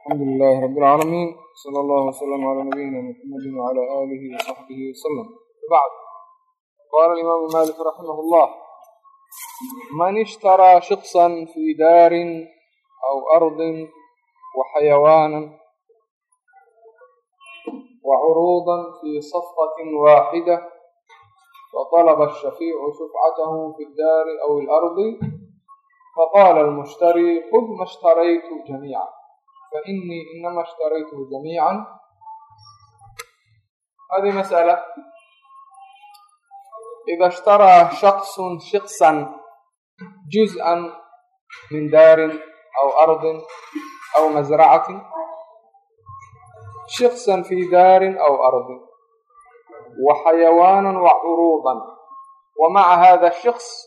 alxamdu lilahi rabi اlcaalamiin sala allahu wasalama calaa nabiyina muxamadi wacala aalihi wasaxbihi wasalam bacd qaala alimaamu malik raximah اllah man ishtaraa shiksan fii daarin aw ardin wa xayawaanan wa curuuda fi safqati waaxida faطalaba الshafiicu shufcatahu fi اdaari aw اlardi faqaala almushtari qud ma ishtaraytu jamiica فإني إنما اشتريته جميعا هذه مسألة إذا اشترى شخص شخصا جزءا من دار أو أرض أو مزرعة شخصا في دار أو أرض وحيوانا وعروضا ومع هذا الشخص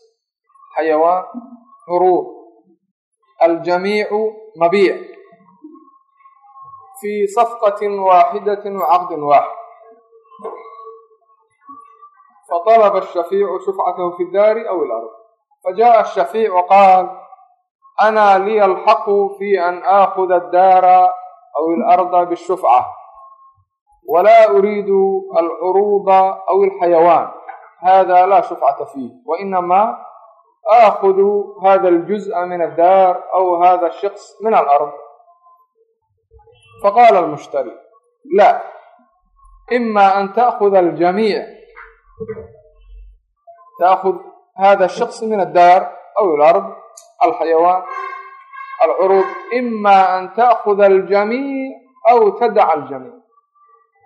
حيوان عروض الجميع مبيع fii safqati waaxidati wacaqdin waaxid faطalba الshafiicu shufcatahu fi اdaari aw ilard fajaءa الshafiicu qaal ana liya alxaqu fi an aakuda addaara aw ilarda bاshufca wla uriidu alcuruuba aw اlxayawaan hada la shufcata fiih wainama aakudu hada اljuزءa min addaar aw hada الshikص min alard faqaala almushtari la ima an taakuda aljamiic taakud hada shaksi min addaar aw alard alxayawaan alcuruud ima an taakuda aljamiic aw tadaca aljamiic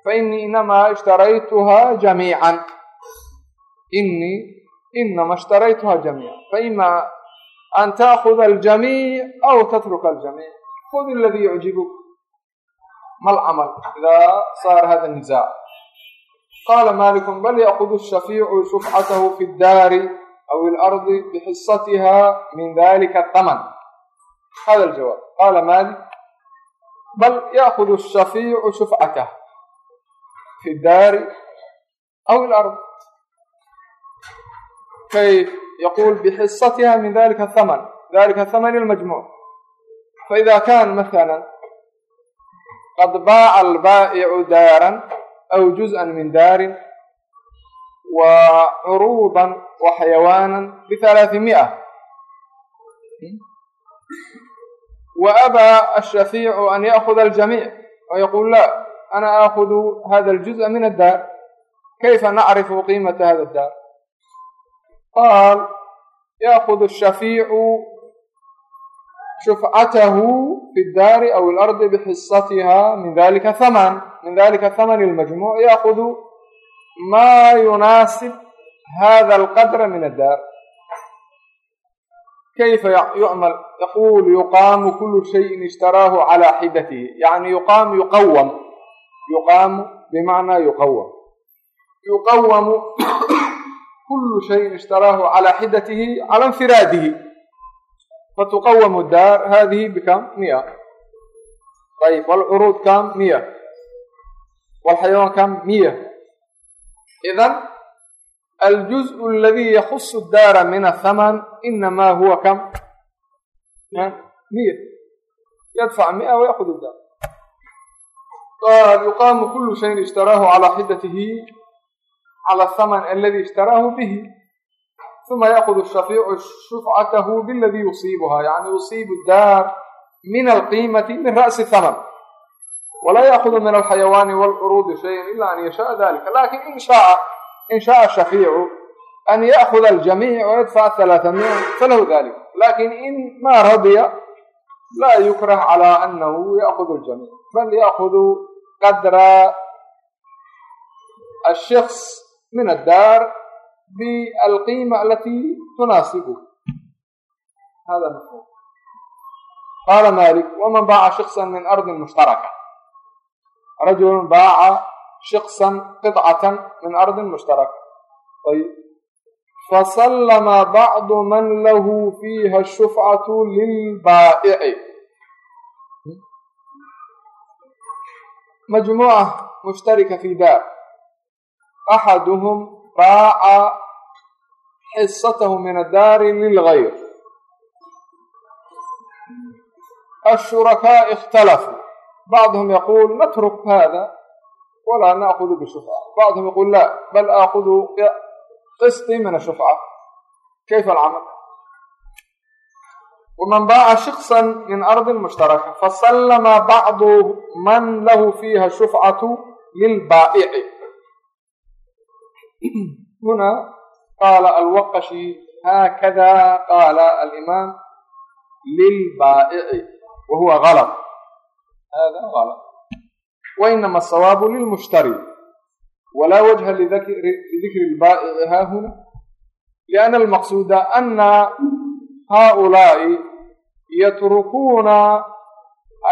fainii inamaa ishtaraytuha jamiican inii inama ishtaraytuha jamiican faima an taakuda aljamiic aw tatruka aljamiic khud aladii yucjibuk mal camal idaa saara hada nisac qaala malikun bal yaakudu shafيicu shufcatahu fi اdaari aw اlardi bxisatiha min dalika taman hada jawaab qaala malik bal yaakudu الshafiicu shufcatah fi اdaari aw اlardi kayf yaqul bxisatiha min dalika thaman dalika thaman اlmajmuc faida kan maala qad baaca albaa'icu daaran aw juz'an min daarin wa curuudan wa xayawaanan bihalaathi mia wa abaa ashafiicu an ya'khuda aljamiic wayaquul la ana aakudu hada aljuz'a min addaar kayfa nacrifu qiimata hada addaar qaal yaakudu ashafiicu شفعته في الدار أو الأرض بحصتها من ذلك ثمن من ذلك ثمن المجموع يأخذ ما يناسب هذا القدر من الدار كيف يعمل يقول يقام كل شيء اشتراه على حدته يعني يقام يقوم يقام بمعنى يقوم يقوم كل شيء اشتراه على حدته على انفراده فتقوم الدار هذه بكم مئة طيب والعروض كم مئة والحيوان كم مئة إذا الجزء الذي يخص الدار من الثمن إنما هو كم مئة يدفع مئة ويأخذ الدار قال يقام كل شيء اشتراه على حدته على الثمن الذي اشتراه به uma yaakhud shafيicu shufcatahu bاladii yusiibuha yani yusiibu daar min alqiimati min ra'si thamn walaa yaakudu min alxayawaani wاlcuruudi shaya ila an yashaءa dalika laakiin in shaءa in shaءa shafiicu an yaakuda aljamiic wayadfac halaaثamia falahu dalik laakiin in ma radya laa yukrah calى anahu yaakud اljamiic bal yaakudu qadra الshخص min addaar بالقيمة التي تناسبه هذا مفهوم قال مالك ومن باع شخصا من أرض مشتركة رجل باع شخصا قطعة من أرض مشتركة طيب فسلم بعض من له فيها الشفعة للبائع مجموعة مشتركة في baaca xisatahu min addaari lilgayr ashurakaa ikhtalafuu bacduhum yaquul natruk hada walaa naakudu bishufca bacduhum yaquul la bal aakudu qisطi min ashufca kayfa alcamal waman baaca shiksa min ardi mushtaraka fasallama bacdu man lahu fiiha shufcatu lilbaa'ici huna qaala alwaqashi haakada qaala alimaam lilbaa'ici wa huwa galab hada galab wainama asawaabu lilmushtari. Wla wajha lidikri lbaa'ici haa huna? Liana almaqsuuda ana haa'ulaai yatrukuuna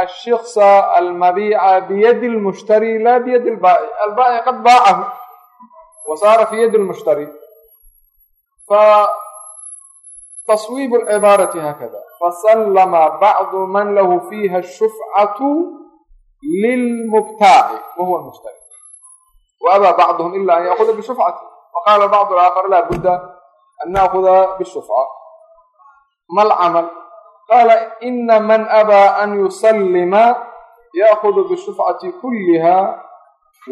الشhخص almabiica biyadi اlmushtari la biyadi اlbaa'ic albaa'ic qad baacahu wa saara fi yadi lmushtari فتصويب العبارة هكذا فسلم بعض من له فيها الشفعة للمبتاع وهو المشتري وأبى بعضهم إلا أن يأخذ بشفعته وقال البعض الآخر لا بد أن نأخذ بالشفعة ما العمل قال إن من أبى أن يسلم يأخذ بالشفعة كلها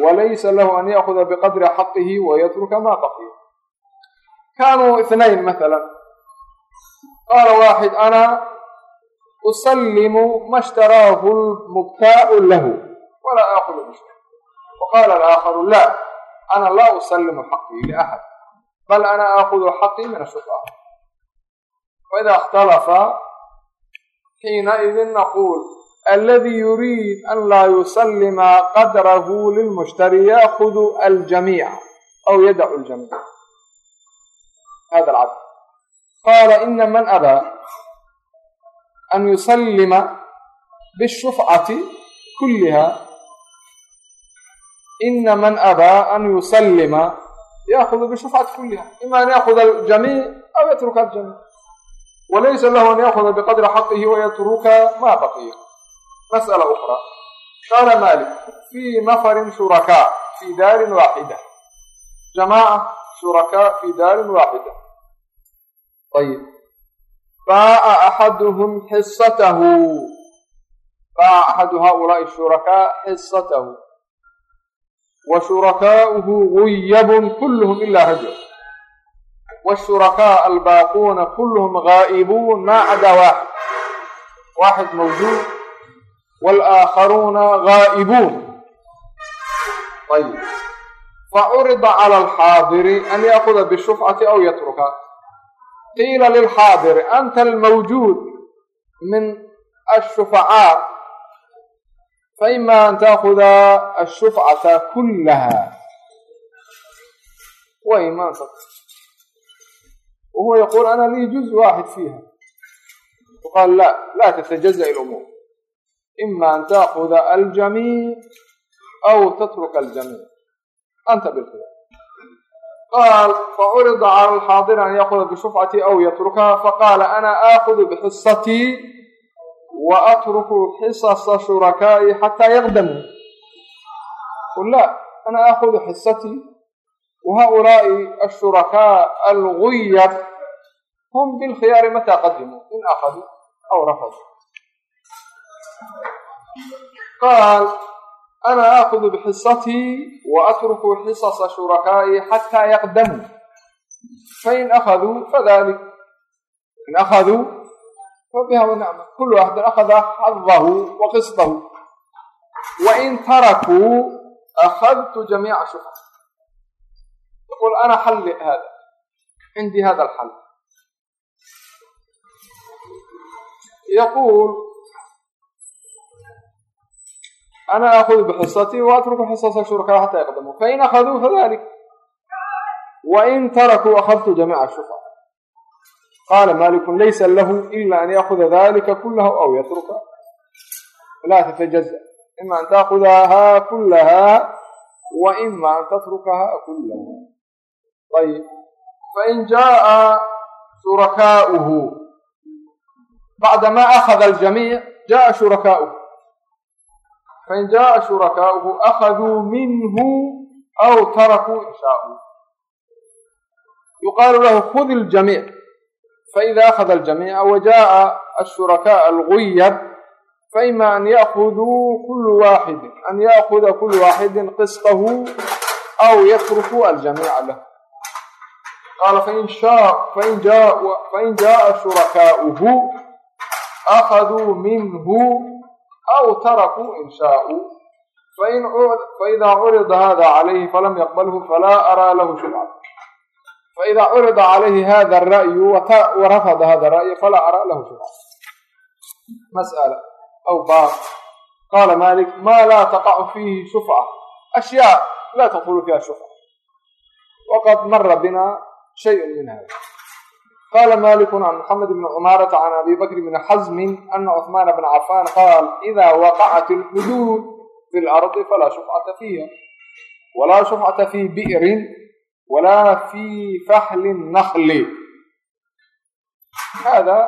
وليس له أن يأخذ بقدر حقه ويترك ما بقي kaanuu inayn maala qaala waaxid ana usallimu ma shtaraahu lmubtaau lahu walaa aakudu bisha waqaala alaakharu la ana laa usallimu xaqii liaxad bal ana aakudu xaqii min ashufca waida ikhtalafa xiinaidin naquul aladi yuriid an laa yusallima qadrahu lilmushtari yaakudu aljamiica aw yadacu ljamiic hada alcabd qaala ina man abaa an yusallima bishufcati kulliha ina man abaa an yusallima yaakudu bishufcati kulliha ima an yaakuda aljamiic aw yatruka aljamiic walaysa lahu an yaakuda biqadri xaqihi wayatruka ma baqiya ukra qaala malik fii nafarin shurakaa fii daarin waaxida jamaaca shurakaa fii daarin waaxida ayib baaca axaduhum xisatahu baaca axadu haulaai shurakaa xisatahu wa shurakaa'uhu guyabun kulluhum ilaa rajul washurakaa albaaquuna kulluhum gaa'ibuun maa cadaa waaxid waaxid mawjuud walaakharuuna gaa'ibuun ayib facurida cala alxaadiri an yaakuda bishufcati aw yatruka qiila lilxaadiri anta almawjuud min ashufacaa faima an taakuda ashufcata kullaha waima an wahuwa yaquul ana lii juz waaxid fiiha faqaal la la tatajaza ilumuur ima an taakuda aljamiic aw tatruka aljamiic anta bilkhiyar qaal facurida cala alxaadiri an yaakuda bishufcati aw yatrukaha faqaala ana aakudu bxisatii wa atruku xisasa shurakaa'i xataa yaqdamuu qul la ana aakudu xisatii wa haulaa'i ashurakaa alguyab hum bilkhiyaari mataa qadimuu in akaduu aw rafaduu qaal ana aakudu bxisatii wa atruku xisasa shurakaa'i xataa yaqdamuu fain akaduu fadalik in akaduu fabiha wanacma kulu axdin akada xadahu wa qisdahu wain tarakuu akadtu jamiica shufca yaqul ana xalli hada cindii hada alxal yaquul ana aakudu bxisatii waatruku xisasa shurkaa xataa yaqdamuu fain akaduu fadalik wain tarakuu akadtu jamiica shufa qaala malikun laysa lahu ila an yaakuda dalika kulahu aw yatruka laa tatajaza ima an taakudaha kulaha wa ima an tatrukaha kulaha ayb fain jaءa shurakaauhu bacdama akada aljamiic jaءa shurakaauhu fain jaءa shurakaauhu akaduu minhu aw tarakuu in shaau yuqaalu lahu khud اljamiic faida akhada aljamiica wajaءa ashurakaء alguyab faima an yaأkhuduu kulu waaxidin an yaأkuda kulu waaxidi qisطahu aw yatrukuu aljamiica lah qaala fain jaءa shurakaauhu akaduu minhu aw tarakuu in shaau faidaa curida hada calayhi falam yaqbalhu falaa araa lahu shubca faidaa curida calayhi hada ra'yu warafada hada ra'yu falaa araa lahu shubca masala aw baab qaala malik maa laa taqacu fiihi shufca ashyaa laa tadkulu fiha shufca waqad mara bina shayun min hada qala maliku can mxamed bni cumaarata can abi bakr bni xazmi ana cثmaan bna cafan qaal ida waqacat اlxuduud fi اlardi falaa shufcata fiiha walaa shufcata fi bi'rin walaa fi faxli الnakli hada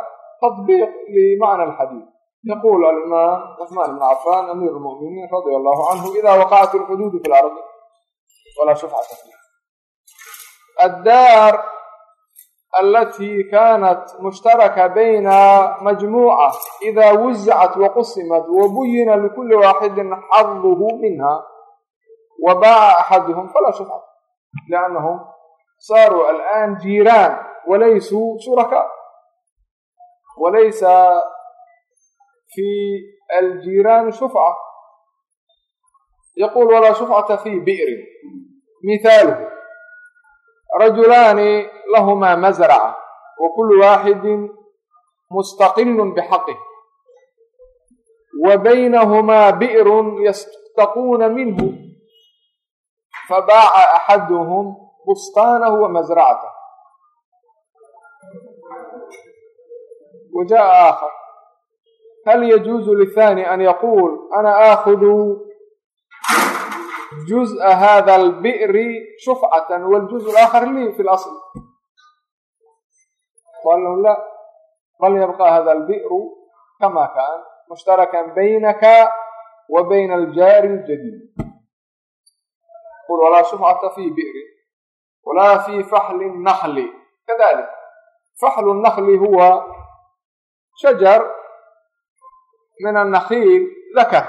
taطbiq limacna alxadiid yaqul alimaam cثmaan bn cafan amiir اlmu'miniin radia allahu canhu ida waqacat اlxuduud fi اlardi falaa shufcata fiiha addaar alatii kaanat mushtaraka bayna majmuuca ida wuzicat waqusimat wabuyina likuli waaxidin xaduhu minha wa baaca axaduhum falaa shufca liannahum saaruu alآan jiiraan walaysuu shurakaa walaysa fi aljiiraani shufca yaquul walaa shufcata fi bi'rin mihaaluhu rajulaani lahumaa masraca wa kullu waaxidin mustaqilun bixaqih wa baynahumaa bi'run yastaquuna minhu fabaaca axaduhum bustaanahu wa masracatah wa jaءa aakhar hal yajuuzu lithani an yaquul ana juz-a hada albiri shufcatan wاljuz aakhar lii fi اlasl qaalhu la bal yabqa hada albiru kama kaan mushtarakan baynaka wa bayna aljaari ljadiid qul walaa shufcata fi bi'rin walaa fi faxli الnaxli kadalik faxlu الnakhli huwa shajar min annakiil laka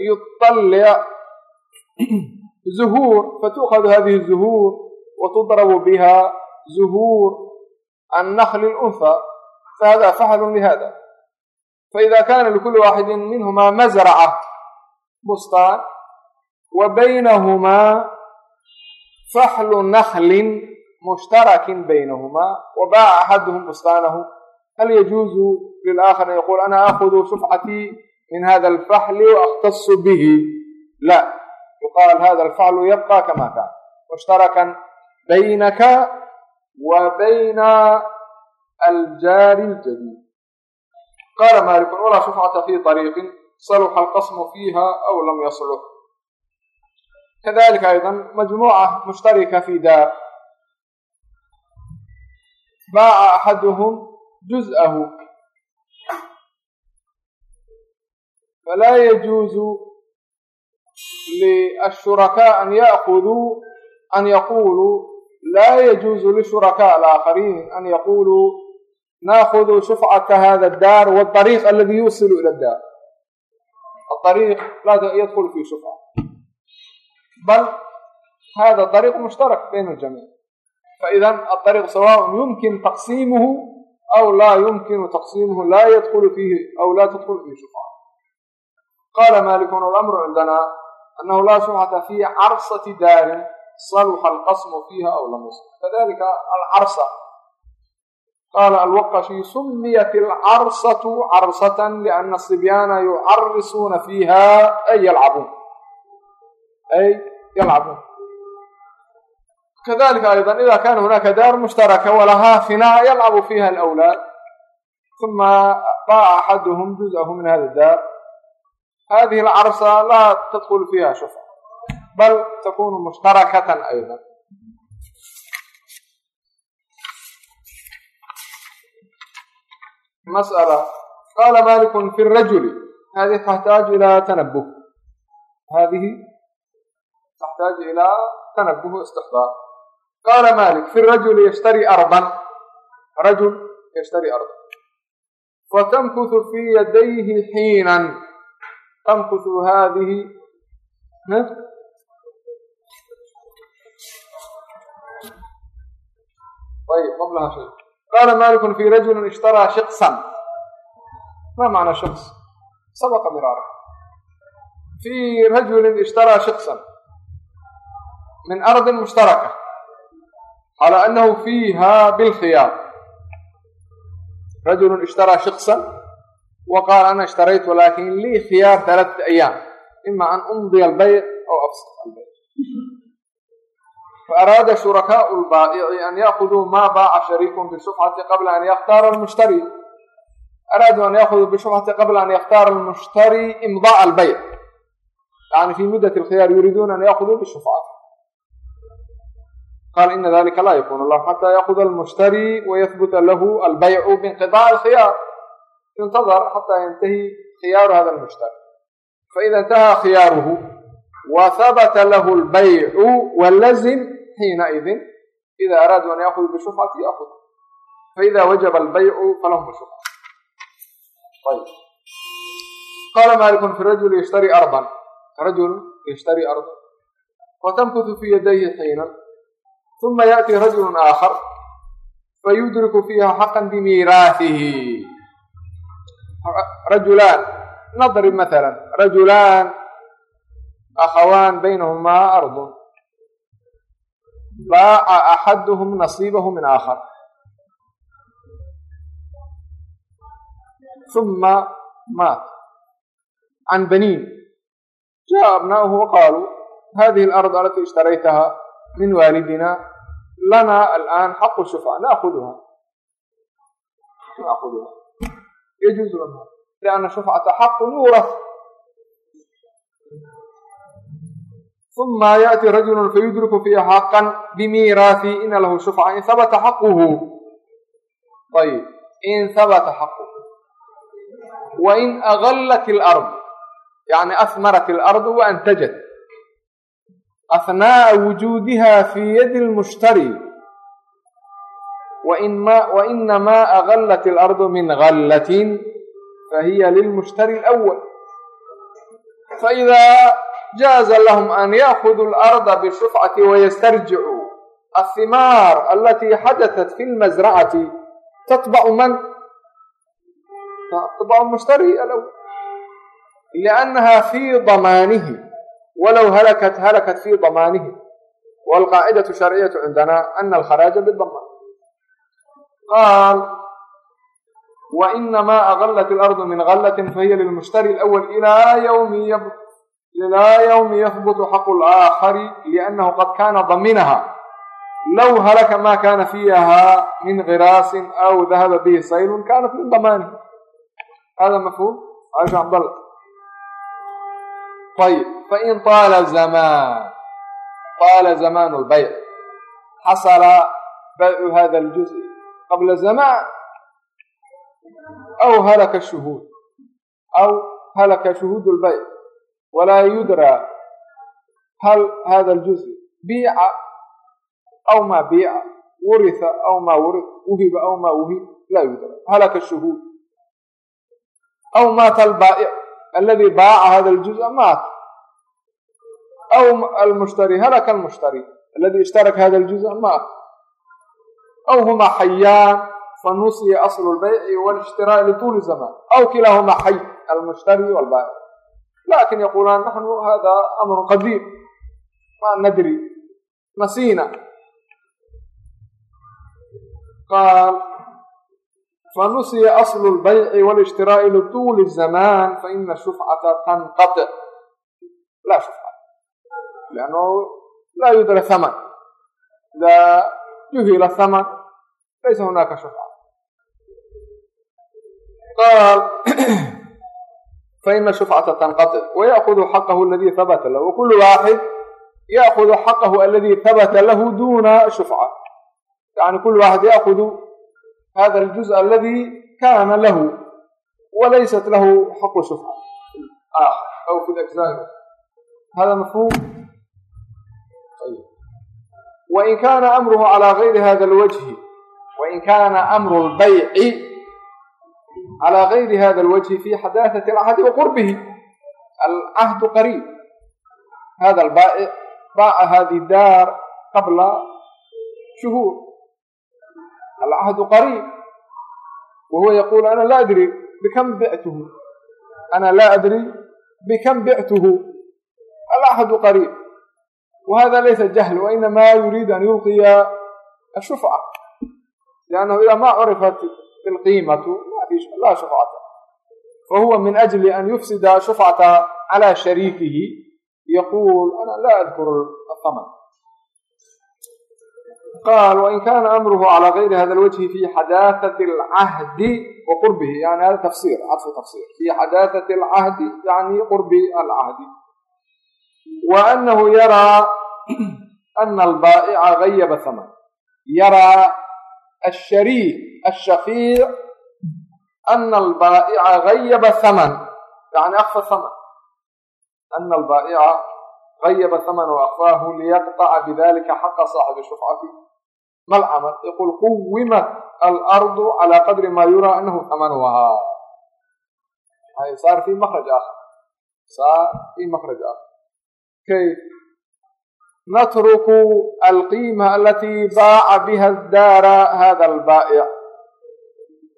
يطلع زهور فتؤخذ هذه الزهور وتضرب بها زهور النخل الأنثى فهذا فحل لهذا فإذا كان لكل واحد منهما مزرعة بستان وبينهما فحل نخل مشترك بينهما وباع أحدهم بستانه هل يجوز للآخر أن يقول أنا آخذ شفعتي min hada alfaxli waaktasu bihi la yuqaal hada alfaxlu yabqa kama kaan mushtarakan baynaka wa bayna aljaari ljadiid qala malikun walaa shufcata fi طariiqin saluxa alqasmu fiiha aw lam yaslux kadalika ayضa majmuuca mushtarika fi daar baaca axaduhum juz'ahu falaa yajuuzu lishurakaa an yaakuduu an yaquuluu laa yajuuzu lishurakaa alaakhariin an yaquuluu naakudu shufcata hada addaar waariiq aladi yuusilu ila daar aariiq laa yadkulu fi shufca bal hada ariiq mushtarak bayna aljamiic faidan aariiq sawaء yumkin taqsiimuhu aw laa yumkinu taqsiimuhu laa yadkulu fiihi aw laa tadkulu fiihi shufca qala malikun alamru cindana anahu laa shubhata fi carsati daarin saluxa alqasmu fiiha aw lam yusl kadalika alcarsa qala alwaqashi sumiyat alcarsatu carsatan liana asibyaana yucarisuuna fiiha ay yalcabuun ay yalcabuun kadalika ayضa ida kana hunaka daar mushtaraka walahaa finaa yalcabu fiha alawlaad uma baaca axaduhum juz'ahu min hada daar hadihi alcarsa laa tadkul fiiha shufca bal takunu mushtarakatan ayda masألة qala malik fi الrajuli hadihi taxtaaju ilى tanabuh hadihi taxtaaju ilaa tanabuh istixbaar qala malik fi الrajuli yshtari ardan rajul yshtari ardan fatamkuthu fii yadayhi xiinan tamkuthu haadihi qaala malikun fi rajulin ishtaraa shiqsan ma macna shiqs sabaqa miraara fi rajulin ishtaraa shiqsan min ardin mushtaraka calى anahu fiiha bilkhiyaar rajulu ishtaraa shiqsan wa qaala ana ishtaraytu laakin lii khiyaar halaata ayaam ima an umdiya albayc aw absit albayc faaraada shurakaau lbaa'ici an yaakuduu maa baaca shariikun bishufcati qabla an yakhtaara almushtari araaduu an yaakuduu bishufcati qabla an yakhtaara almushtari imdaaca albayc yani fi muddat alkhiyaar yuriiduuna an yaakuduu bishufcati qal ina dalika laa yakunu lahu xataa yaakuda almushtari wayahbuta lahu albaycu binqidac alkhiyaar yuntadar xataa yantahi khiyaaru hada almushtari faida intahaa khiyaaruhu wa habata lahu albaycu walazim xiinaidin ida araaduu an yaakudu bishufcati yaakud faida wajaba albaycu falahum bishufca ayb qaala malikun fi rajuli yashtari ardan rajulu yashtari ardan watamkutu fi yadayhi xiinan uma yaأti rajulu aakhar fayudriku fiiha xaqan bimiiraahihi rajulaan nadrib maala rajulaan akhawaan baynahumaa ardun baaca axaduhum nasiibahu min aakhar uma maat can baniin jaءa abnaa'uhu waqaaluu hadihi alard alatii ishtaraytaha min waalidina lana alaan xaqu shufca naakuduha naakuduha yajuuzu lana lianna shufcata xaqun yuuras uma yaأti rajulu fayudriku fiiha xaqan bimiiraathi ina lahu shufca in habata xaquhu ayb in habata xaquhu wain agallat اlard yani ahmarat اlard waantajat ahnaaءa wujuudiha fii وإنما أغلت الأرض من غلة فهي للمشتري الأول فإذا جاز لهم أن يأخذوا الأرض بالشفعة ويسترجعوا الثمار التي حدثت في المزرعة تطبع من؟ تطبع المشتري الأول لأنها في ضمانه ولو هلكت هلكت في ضمانه والقاعدة الشرعية عندنا أن الخراج بالضمان alkharaaja bidamaan qaal wainamaa agallat ilardu min gallatin fahiya lilmushtari alawal ilaa yawmi ilaa yawmi yahbutu xaqu alaakhari liannahu qad kaana daminaha low halaka ma kana fiiha min giraasin aw dahaba bihi saylun kanat min damaanihi hada mafhum aisha cabdallah ayb fain طaala zamaan طaala zamaan اlbayc xasala baycu hada اljuz qabla zamaan aw halaka shuhuud aw halaka shuhuud اlbayc walaa yudraa hal hada اljuz biica aw maa biica wuriha aw maa wuri wuhiba aw maa wuhib laa yudra halaka shuhuud aw maata albaa'ic aladi baaca hada اljuz maat aw almushtari halaka almushtari aladi ishtaraka hada اljuz maat aw huma xayaan fanusiya aslu lbayci wاlishtiraaءi lituuli zaman aw kilaahuma xay almushtari wاlbaa'ic lakin yaqulaan naxnu hada amru qadiim ma nadri nasiina qaal fanusiya aslu lbayci wاlishtiraaءi lituuli الzaman faina shufcata tanqaطc laa shufca lannahu laa yudra haman ida juhila haman laysa hunaaka shufca qaal faina shufcata tanqaطic wayaأkudu xaqahu aladi habata lah wakulu waaxid yaأkudu xaqahu aladi habata lahu duna shufca yani kul waaxid yaأkudu hada aljuz aladi kana lahu walaysat lahu xaqu shufca aw fi ajzaa hada mafhum wain kana amruhu calى gayri hada اlwajhi wain kana amru اlbayci calى gayri hada alwajhi fi xadaahati alcahdi wa qurbihi alcahdu qariib hada albaa'ic baaca hadi daar qabla shuhuur alcahdu qariib wa huwa yaqul ana la adri bikam bictuhu ana la adri bikam bictuhu alcahdu qariib وهذا ليس جهل وإنما يريد أن يلقي الشفعة لأnنه إذا ما عرفت القيمة laa شhفcةa فهuوa مiن أجل أن يفسد شفعة على شريكه يقول أنا لا أذكر الثمن قال وإن كان أمره على غير هذا الوجه في حداثة العهد وقربه يعني hذا تفسير عطف تفسير في حdاثة العهد يعني قرب العهد وأنه يرى أن البائع غيب ثمن يرى الشريك الشفيع أن البائع غيب ثمن يعني أخفى ثمن أن البائع غيب ثمن وأخفاه ليقطع بذلك حق صاحب الشفعة ما العمل يقول قومت الأرض على قدر ما يرى أنه ثمنها هاي صار في مخرج آخر صار في مخرج آخر natruku alqiima alati baaca biha daara hada albaa'ic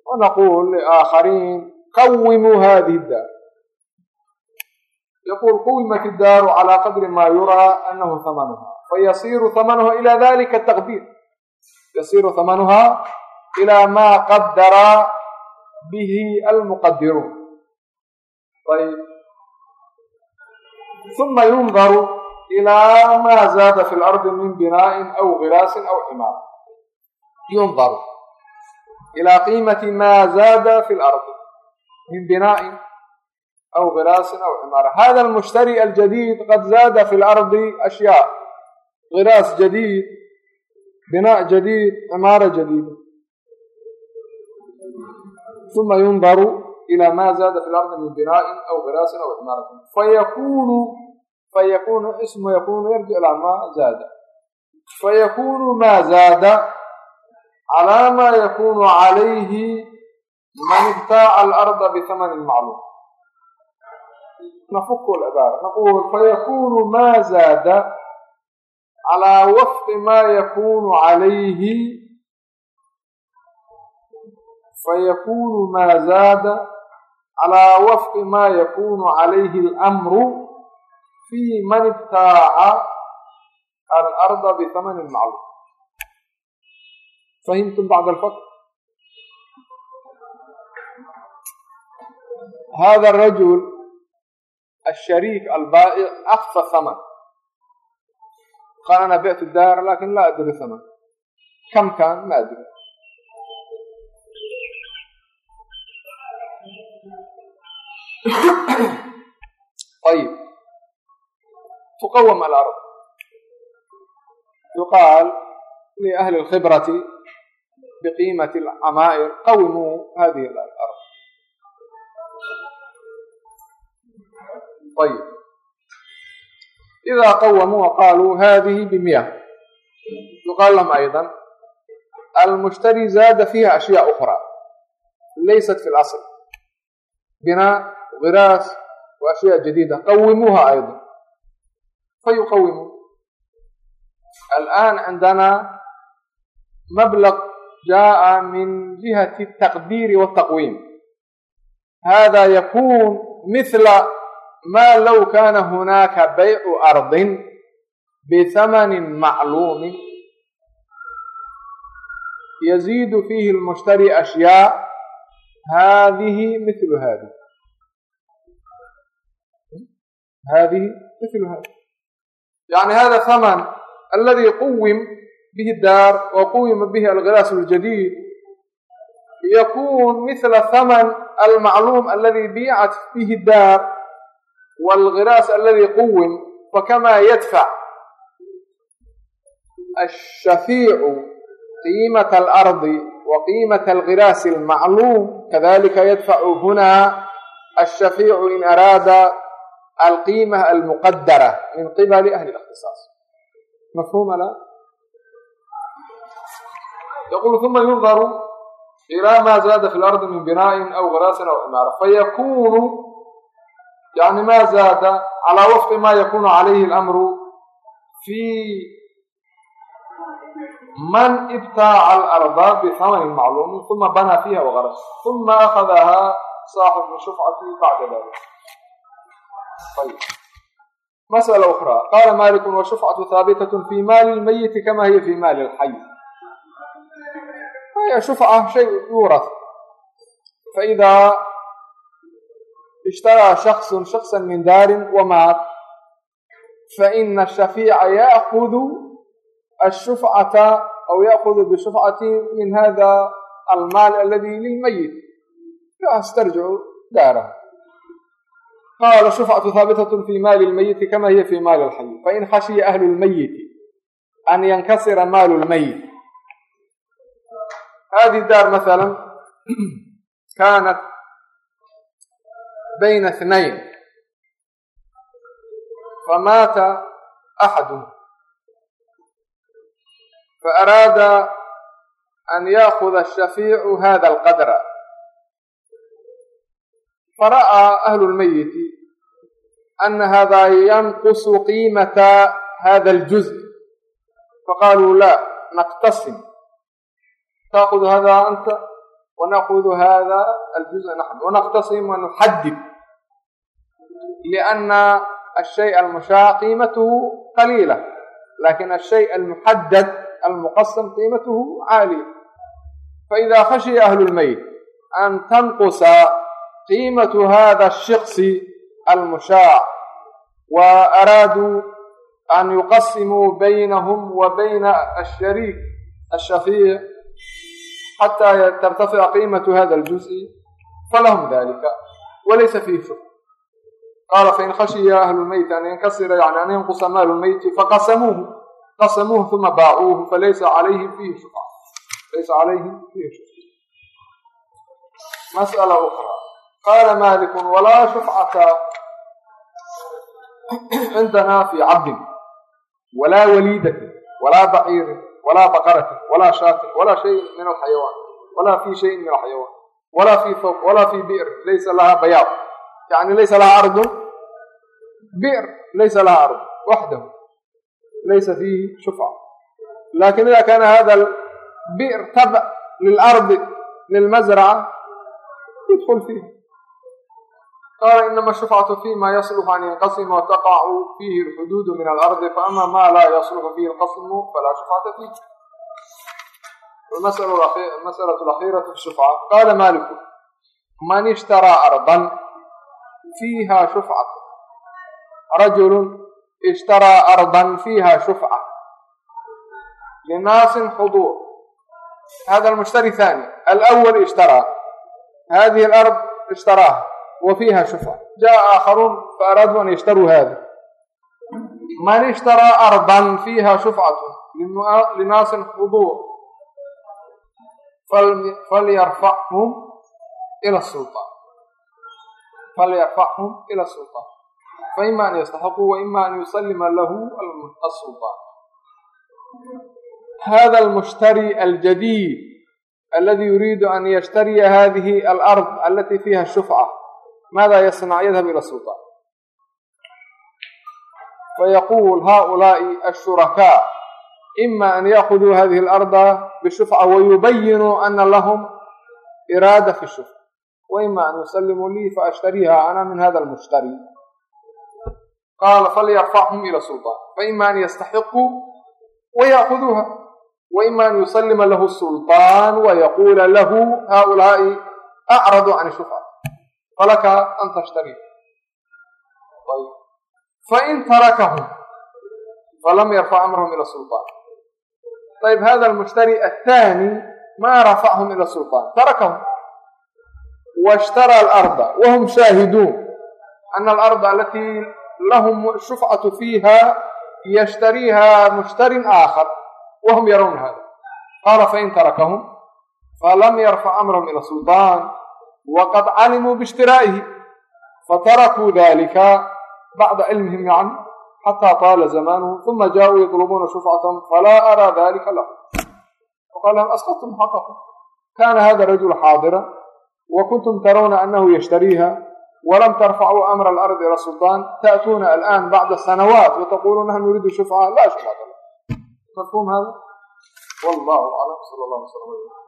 wanaqul liaakhariin qawimuu hadihi daar yaqul quwimat iddaaru calaa qadri maa yuraa anahu hamanuha fayasiiru hamanuha ila dalika taqdiir yasiiru hamanuha ilaa maa qadara bihi almuqadiruun ayb uma yundaru ينظر إلى ما زاد في الأرض من بناء أو غراس أو عمارة ينظر إلى قيمة ما زاد في الأرض من بناء أو غراس أو عمارة هذا المشتري الجديد قد زاد في الأرض أشياء غراس جديد بناء جديد عمارة جديدة ثم ينظر إلى ما زاد في الأرض من بناء أو غراس أو عمارة فيكون فيكون اسم يكون يرجع إلى ما زاد فيكون ما زاد على ما يكون عليه من ابتاع الأرض بثمن معلوم نفك العبارة نقول فيكون ما زاد على وفق ما يكون عليه فيكون ما زاد على وفق ما يكون عليه الأمر في من ابتاع الأرض بثمن معلوم فهمتم بعد الفقر هذا الرجل الشريك البائع أخفى الثمن قال أنا بعت الدار لكن لا أدري الثمن كم كان tuqawam alard yuqaal liahli اlkhibrati biqiimati اlcamaa'ir qawimuu hadihi alard ayb ida qawamuu qaluu hadihi bimiyah yuqaal lahm ayضa almushtari zaada fiha ashya ukhraa laysat fi اlasl binaa giraas wa ashyaa jadiida qawimuuha ayضa قوموها أيضا فيقومون الآن عندنا مبلغ جاء من جهة التقدير والتقويم هذا يكون مثل ما لو كان هناك بيع أرض بثمن معلوم يزيد فيه المشتري أشياء هذه مثل هذه هذه yani hada thaman aladi quwim bihi daar wa quwima bihi alghilaas ljadiid yakun mila thaman almacluum aladi biicat bihi daar wاlghilaas aladi quwim fakama yadfac ashafiicu qiimat alardi wa qiimat alghilaasi almacluum kadalika yadfacu huna ashafiicu in araada alqiima almuqadara min qibali ahli اlاkhtisaas mafhuma la yaqul uma yundaru ila ma zaada fi lardi min bina'in aw gharaasin aw cimaara fayakunu yani ma zaada calى wafqi ma yakunu calayhi اlamru fi man ibtaca alarda bihamanin macluumin uma banaa fiha wagaras uma akhadaha saaxibu shufcati bacda dalik masألة أخرى. qاla malik wshufcaة haabitat fي maali اlmayiti kama hiya fي maali اlxay shufca shay yuuras faidaa ishtaraa shakصu shakصa min daarin wamaat faina الshafiica yaأkhud الshufcata aw yaأkhud bshufcati min hada almaal aladi lilmayit fastarjicu daarahu داره قال شفعة ثابتة في مال الميت كما هي في مال الحي فإن خشي أهل الميت أن ينكسر مال الميت hadihi daar maala kaanat bayna اثnayn famaata axadu faaraada an yaakuda الshafيicu hada اlqadra fara'aa ahlu اlmayiti ana hada yanqusu qiimata hada اljuzء faqaaluu la naqtasim تأخذ هذا أنت ونأخذ هذا الجزء نحن ونقتسم ونحدد لأن الشيء المشاع قيمته قليلة لكن الشيء المحدد المقسم قيمته عالية فإذا خشي أهل الميت أن تنقص قيمة almushaac wa araaduu an yuqasimuu baynahum wa bayna ashariik ashafiic xataa tartafica qiimatu hada aljuzi falahum dalika walaysa fiihi shuk qaala fain khashiya ahlu lmeyti an yankasira yani an yanqusa maalu lmeyti faqasamuuhu qasamuuhu uma baacuuhu falaysa alayhim fiihi shuk laysa calayhim fiihi shuk masala ukra qaala maaliku walaa shufcata cindana fi cabdin walaa waliidatin walaa baciirin walaa baqaratin walaa shaatin walaa shayin min alxayawaan walaa fi shayin min alxayawaan walaa fi fawq walaa fi bi'r laysa lahaa bayaad yani laysa lahaa ardun bi'r laysa lahaa ard waxdahu laysa fiihi shufca laakiin ida kana hada bi'r tabc lilardi lilmazraca yidkul fiih qaala inama shufcatu fima yasluxu an yanqasima wataqacu fiihi alxuduudu min alardi faama ma laa yasluxu fiihi alqasmu falaa shufcata fiih almas'alatu alakhiratu fi shufca qaala maliku man ishtaraa ardan fiiha shufcatu rajulu ishtaraa ardan fiiha shufca linaasin xuduur hada almushtari thani alأwl ishtaraa hadihi alard ishtaraaha وفيها شفعة جاء آخرون فأرادوا أن يشتروا هذا من اشترى أرضا فيها شفعة لناس حضور فليرفعهم إلى السلطان فليرفعهم إلى السلطان فإما أن يستحقوا وإما أن يسلم له السلطان هذا المشتري الجديد الذي يريد أن يشتري هذه الأرض التي فيها الشفعة maadaa yasnac yadhab ila sulطaan fayaquul haulaaءi ashurakaa ima an yaakuduu hadihi اlarda bishufca wayubayinuu ana lahm iraada fi shufc waima an yusalimuu lii faashtariiha ana min hada اlmushtari qaala falyarfachum ila sulطaan faima an yastaxiquu wayaakuduuha waima an yusalima lahu sulطaan wayaquula lahu haulaaءi acradu can shufca falaka an tashtarii fain tarakahum falam yarfac amrahum ila sulطaan ayb hada almushtari athani ma rafachum ila sulطaan tarakahum washtara alarda wahum shaahiduun ana alarda alatii lahum shufcatu fiiha yashtariiha mushtarin aakhar wahum yarawna hada qaala fain tarakahum falam yarfac amrahum ila sulطaan waqad calimuu biishtiraa'ihi fatarakuu dalika bacda cilmihim yani xataa taala zamanuhu uma jaauu yatlubuuna shufcatan falaa araa dalika lahu faqal lahum asqadtum xaqakum kana hada rajul xaadira wa kuntum tarawna anahu yashtariiha walam tarfacuu amra alardi ila sulطaan ta'tuuna alآn bacda sanawaat wataquluun naxnu nuriidu shufca la shufcata mafhum hada wallahu aclam sal allah wslam